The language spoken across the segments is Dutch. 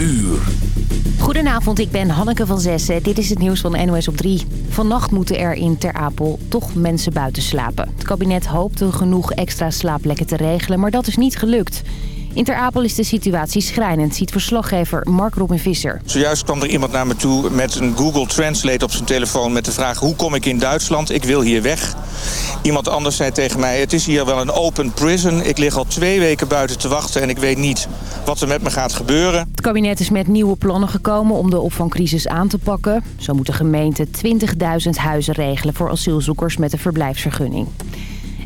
uur. Goedenavond, ik ben Hanneke van Zessen. Dit is het nieuws van NOS op 3. Vannacht moeten er in Ter Apel toch mensen buiten slapen. Het kabinet hoopte genoeg extra slaapplekken te regelen, maar dat is niet gelukt. In Ter Apel is de situatie schrijnend, ziet verslaggever Mark Robin Visser. Zojuist kwam er iemand naar me toe met een Google Translate op zijn telefoon... met de vraag hoe kom ik in Duitsland? Ik wil hier weg. Iemand anders zei tegen mij, het is hier wel een open prison. Ik lig al twee weken buiten te wachten en ik weet niet wat er met me gaat gebeuren. Het kabinet is met nieuwe plannen gekomen om de opvangcrisis aan te pakken. Zo moet de gemeente 20.000 huizen regelen voor asielzoekers met een verblijfsvergunning.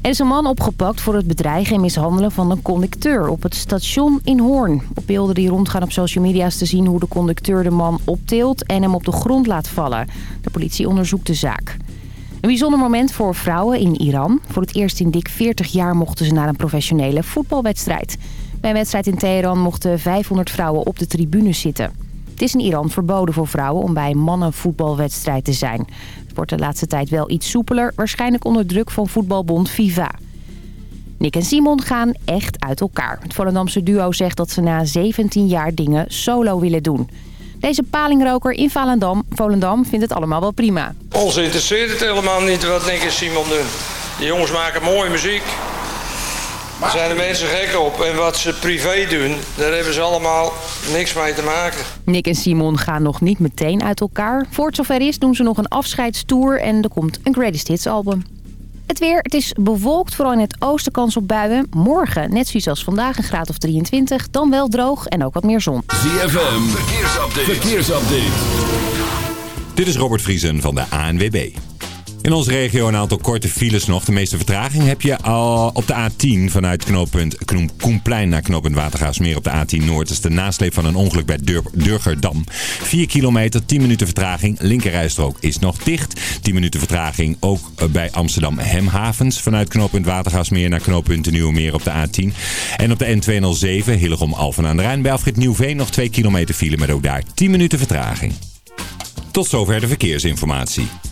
Er is een man opgepakt voor het bedreigen en mishandelen van een conducteur op het station in Hoorn. Op beelden die rondgaan op social media is te zien hoe de conducteur de man optilt en hem op de grond laat vallen. De politie onderzoekt de zaak. Een bijzonder moment voor vrouwen in Iran. Voor het eerst in dik 40 jaar mochten ze naar een professionele voetbalwedstrijd. Bij een wedstrijd in Teheran mochten 500 vrouwen op de tribune zitten. Het is in Iran verboden voor vrouwen om bij een mannenvoetbalwedstrijd te zijn. Het wordt de laatste tijd wel iets soepeler, waarschijnlijk onder druk van voetbalbond FIFA. Nick en Simon gaan echt uit elkaar. Het Volendamse duo zegt dat ze na 17 jaar dingen solo willen doen. Deze palingroker in Volendam, Volendam vindt het allemaal wel prima. Ons interesseert het helemaal niet wat Nick en Simon doen. Die jongens maken mooie muziek. Daar zijn de mensen gek op. En wat ze privé doen, daar hebben ze allemaal niks mee te maken. Nick en Simon gaan nog niet meteen uit elkaar. Voor het zover is doen ze nog een afscheidstour en er komt een Greatest Hits album. Het weer, het is bewolkt, vooral in het oosten kans op buien. Morgen, net zoals als vandaag, een graad of 23. Dan wel droog en ook wat meer zon. ZFM, verkeersupdate. verkeersupdate. Dit is Robert Vriesen van de ANWB. In onze regio een aantal korte files nog. De meeste vertraging heb je al op de A10 vanuit knooppunt Koenplein naar knooppunt Watergaasmeer op de A10 Noord. Dat is de nasleep van een ongeluk bij Dur Durgerdam. 4 kilometer, 10 minuten vertraging. Linkerrijstrook is nog dicht. 10 minuten vertraging ook bij Amsterdam Hemhavens. Vanuit knooppunt Watergaasmeer naar knooppunt Nieuwemeer op de A10. En op de N207 Hillegom Alphen aan de Rijn bij Alfred Nieuwveen nog 2 kilometer file met ook daar 10 minuten vertraging. Tot zover de verkeersinformatie.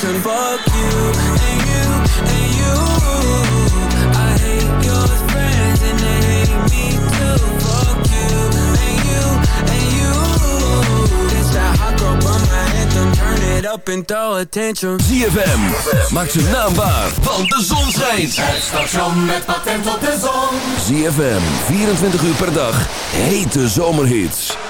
attention. Fuck you and you and you. I hate your friends and they hate me too. Fuck you and you and you. This that hot girl bummer anthem. Turn it up and throw attention. ZFM, maak zijn naam waar, want de zon schijnt. Het station met patent op de zon. ZFM, 24 uur per dag, hete zomerhits.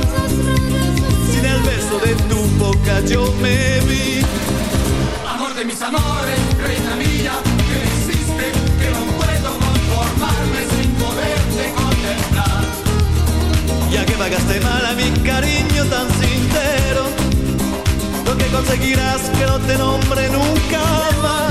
de tu boca yo me vi. Amor de mis amores, reina mía, que me hiciste que no puedo conformarme sin poderte contemplar. Ya que pagaste mal a mi cariño tan sincero, lo que conseguirás que no te nombre nunca más.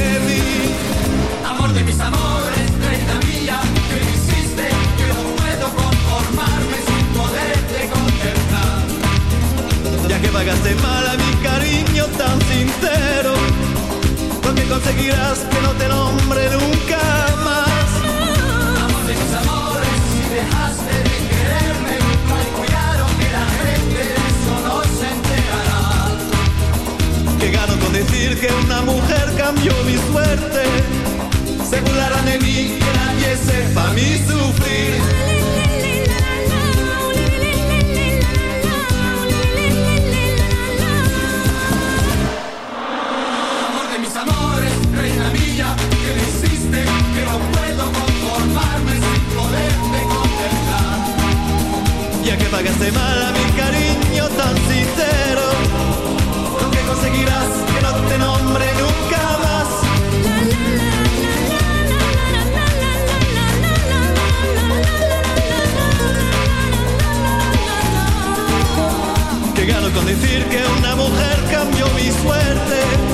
pagaste mal a mi cariño tan sincero, lo que conseguirás que no te nombre nunca más. Amor de mis amores, si dejaste de quererme, cuidado que la gente de eso no se enterará. Que gano con decir que una mujer cambió mi suerte. Se burlarán de mí, que nadie sepa mi sufrir. Pagaste mal a mi cariño tan sincero, lo que conseguirás que no te nombre nunca más. Que gano con decir que una mujer cambió mi suerte.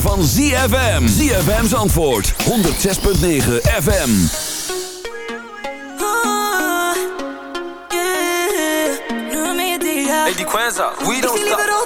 van ZFM. ZFM's antwoord. 106.9 FM. Oh, yeah. We don't stop.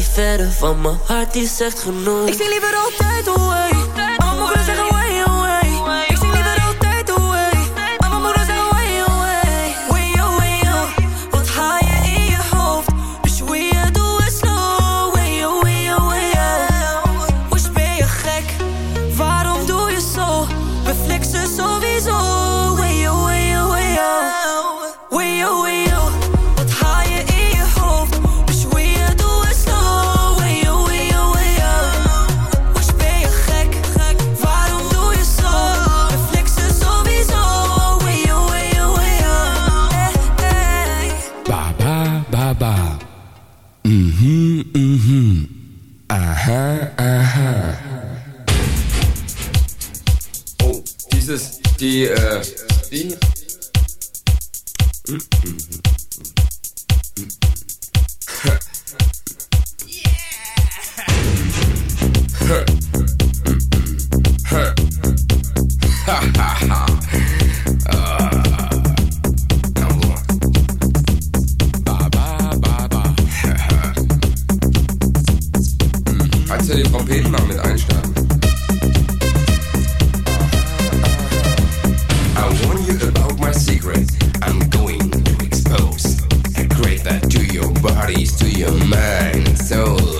niet verder, van mijn hart die zegt genoeg. Ik zie liever altijd hoe hij. Er Trompeten mit. I warn you about my secret. I'm going to expose. I create that to your bodies, to your mind, soul.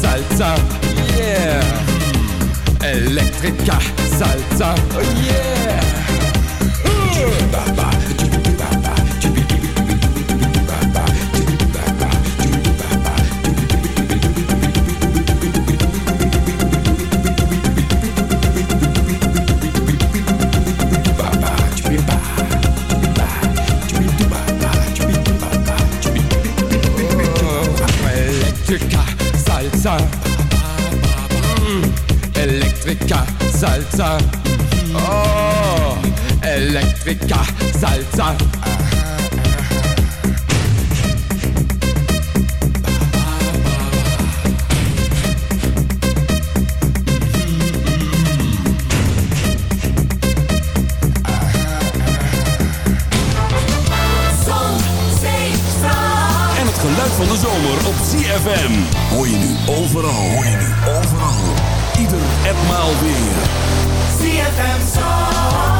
salsa, yeah. Electrica salsa, oh yeah. Electrica Electrica salsa. Oh, het geluid van de zomer op ZFM. Hoor je nu overal. Hoor je nu overal. Maal weer. Zandvoort.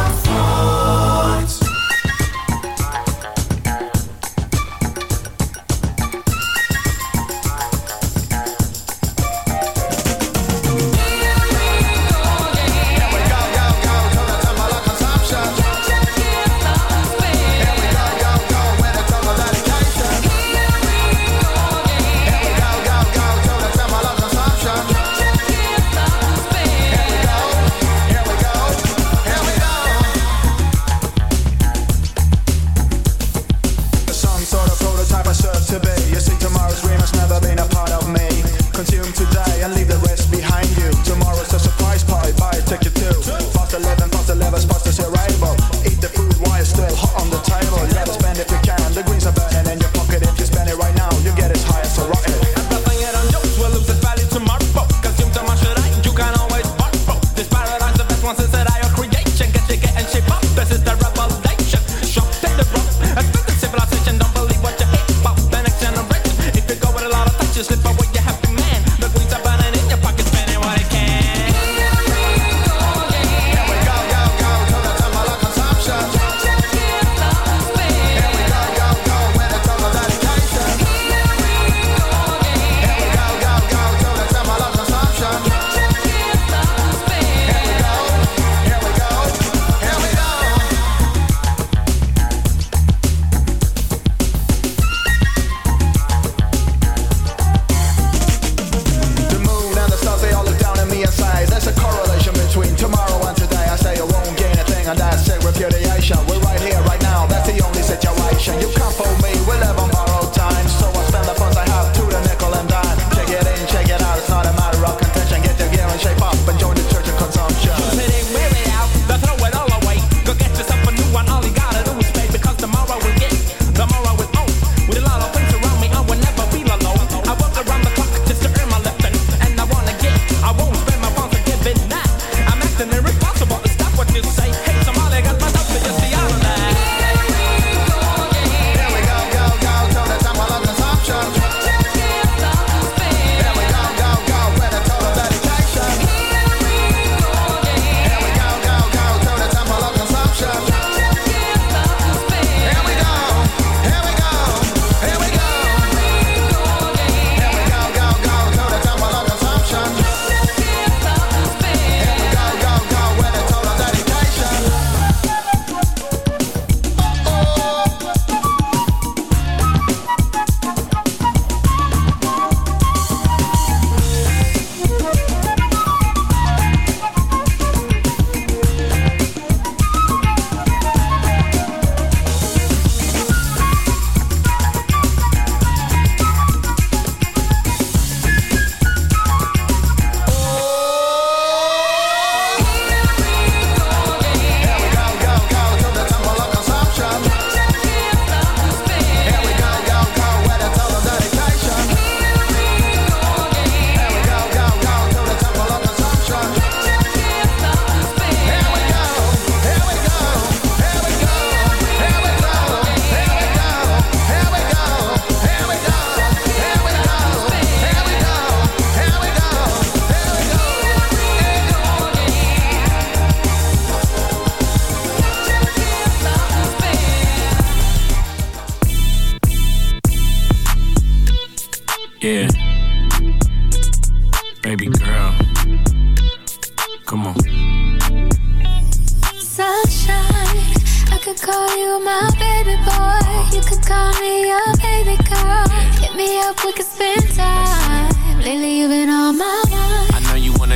My baby boy. You could call me your baby girl. Hit me up, we could spend time. Lately, you've been on my mind.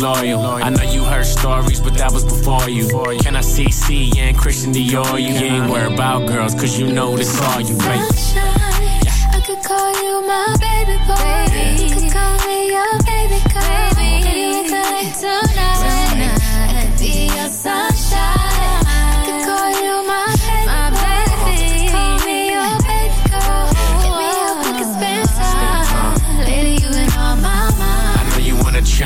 loyal. I know you heard stories, but that was before you. Can I see C and Christian Dior? You ain't worried about girls, cause you know this all you make. Sunshine, I could call you my baby boy. You could call me your baby girl. Baby, we could like tonight. I could be your sunshine.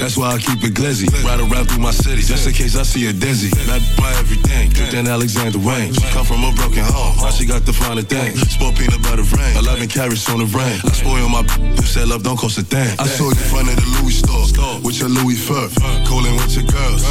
That's why I keep it glizzy. Ride around through my city. Just in case I see a dizzy. Mad by everything. Good than Alexander Wayne. She come from a broken home. Now she got the finer thing. Sport peanut butter rain. 11 carats on the rain. I spoil my who said love don't cost a thing. I saw you in front of the Louis store. With your Louis fur. Coolin' with your girls.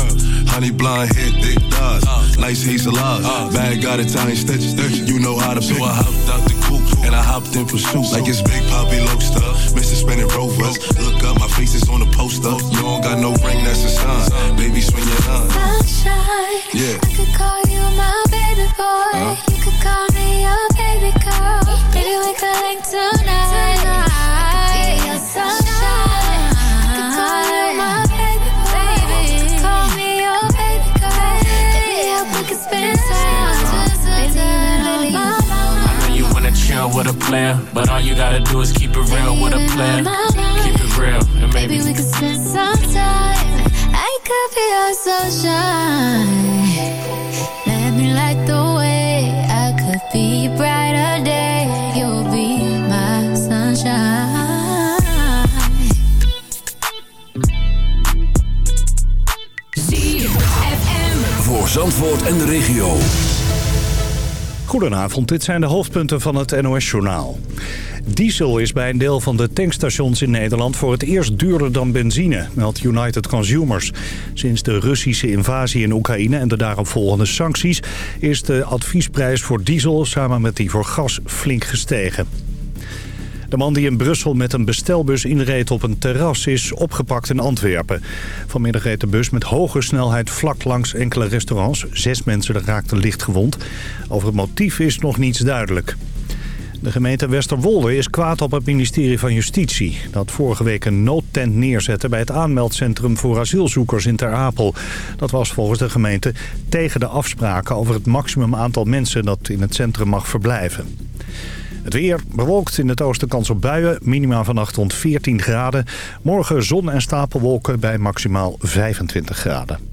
Honey blonde hair, thick thighs. Nice hazel eyes. Bag got Italian stitches. You know how to pick. So I hopped out the coupe and I hopped in pursuit. Like it's Big Poppy Lobster. Mr. Spinning Rovers. Look up, my face is on the poster. You don't got no ring, that's a sign. Baby, swing your line. Sunshine, Yeah. I could call you my baby boy. Huh? You could call me your baby girl. Baby, we could link tonight. I could be your sunshine. I could call you my baby boy. Call me your baby girl. Hit me we could spend time. Lately, you've been on my mind. I know you wanna chill with a player, but all you gotta do is keep it real with a player. Keep it real, and maybe we could spend some time. I could be your sunshine. Let me light the way. I could be brighter day. You'll be my sunshine. Voor Zandvoort en de regio. Goedenavond, dit zijn de hoofdpunten van het NOS-journaal. Diesel is bij een deel van de tankstations in Nederland voor het eerst duurder dan benzine, meldt United Consumers. Sinds de Russische invasie in Oekraïne en de daaropvolgende sancties is de adviesprijs voor diesel samen met die voor gas flink gestegen. De man die in Brussel met een bestelbus inreed op een terras is opgepakt in Antwerpen. Vanmiddag reed de bus met hoge snelheid vlak langs enkele restaurants. Zes mensen raakten licht gewond. Over het motief is nog niets duidelijk. De gemeente Westerwolde is kwaad op het ministerie van Justitie... dat vorige week een noodtent neerzette bij het aanmeldcentrum voor asielzoekers in Ter Apel. Dat was volgens de gemeente tegen de afspraken over het maximum aantal mensen... dat in het centrum mag verblijven. Het weer bewolkt in het oosten kans op buien. Minima vannacht rond 14 graden. Morgen zon en stapelwolken bij maximaal 25 graden.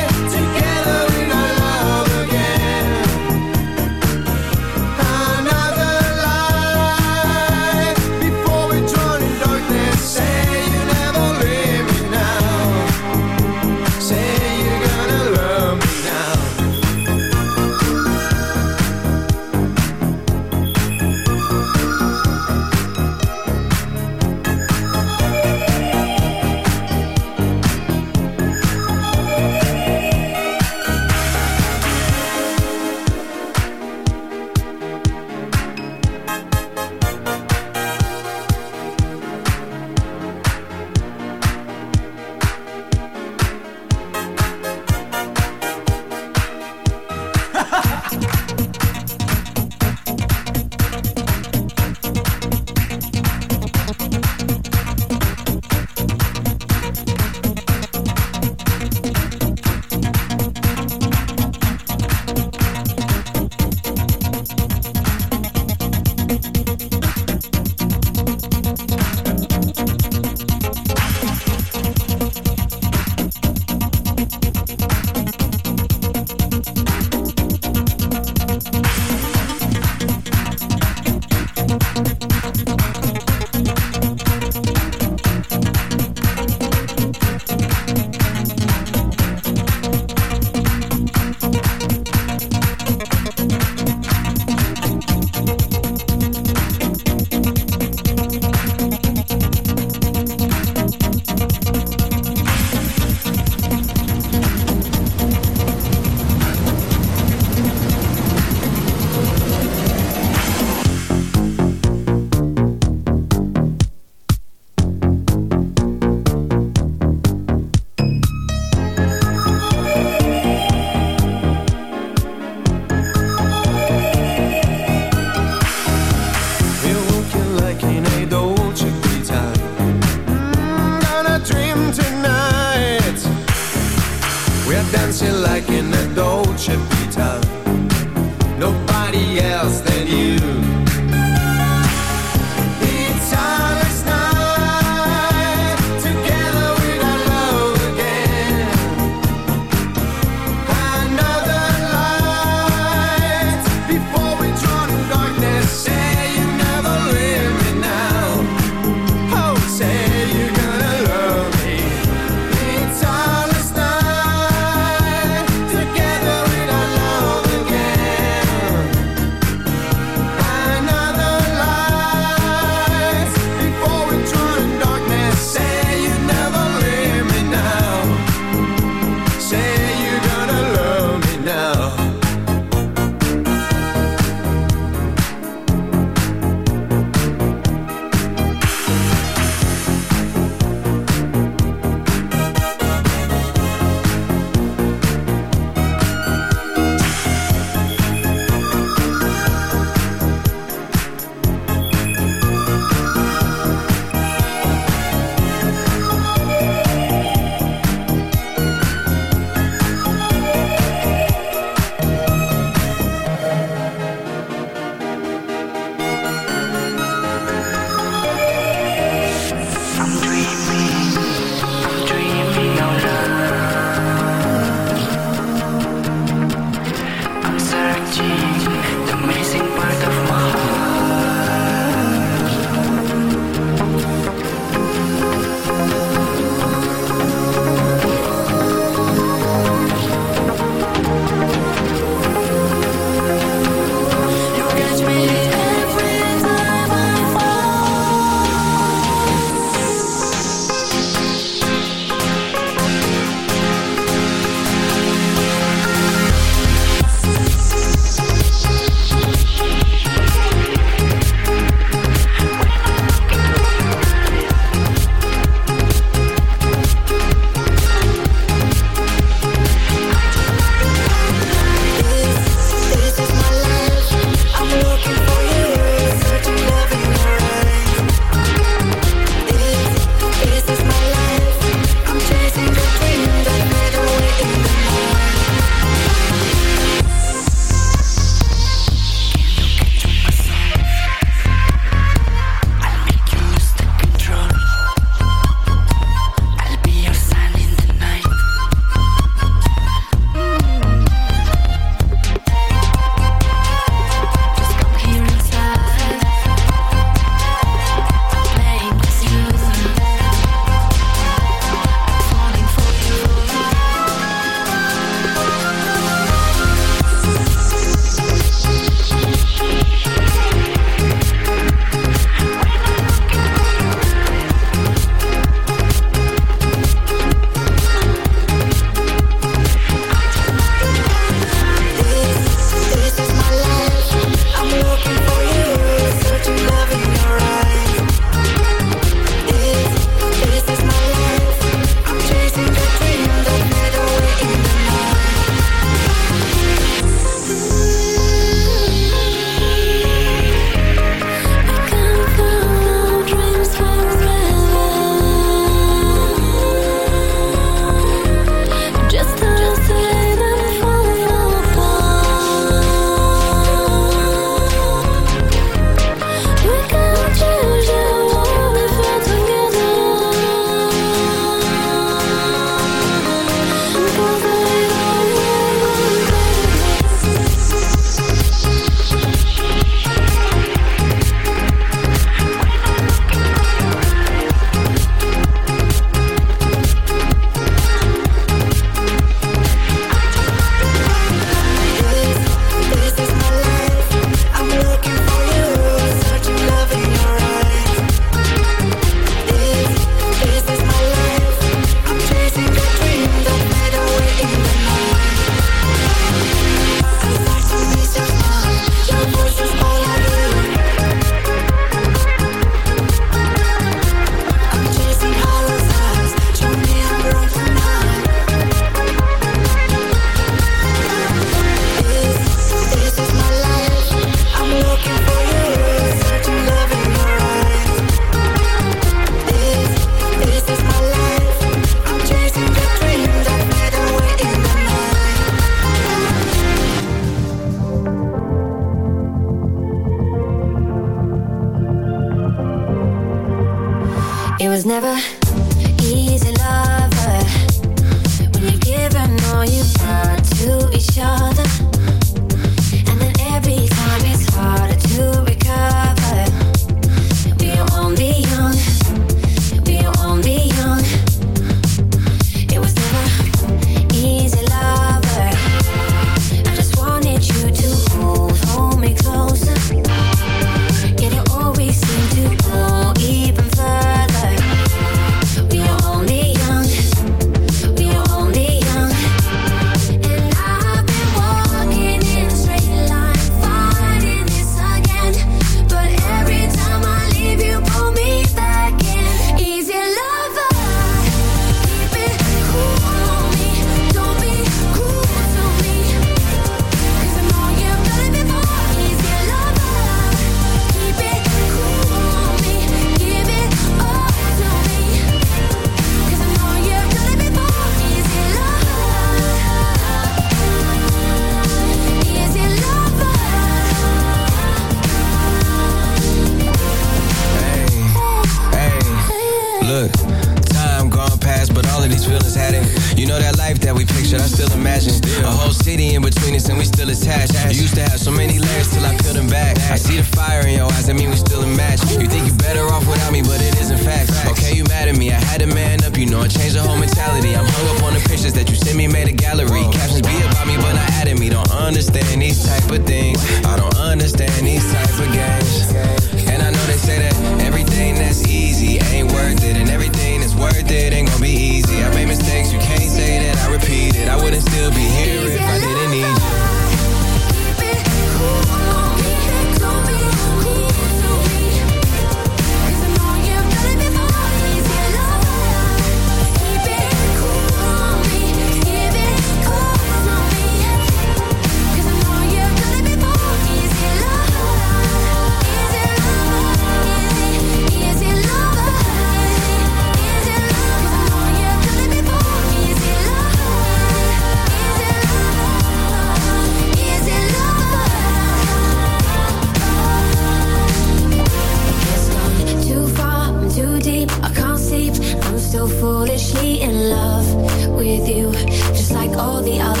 The other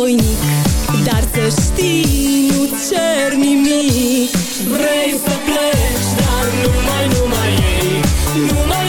voinic Dar să știi, nu cer nimic. Vrei să pleci, dar nu mai, nu mai ei Nu mai,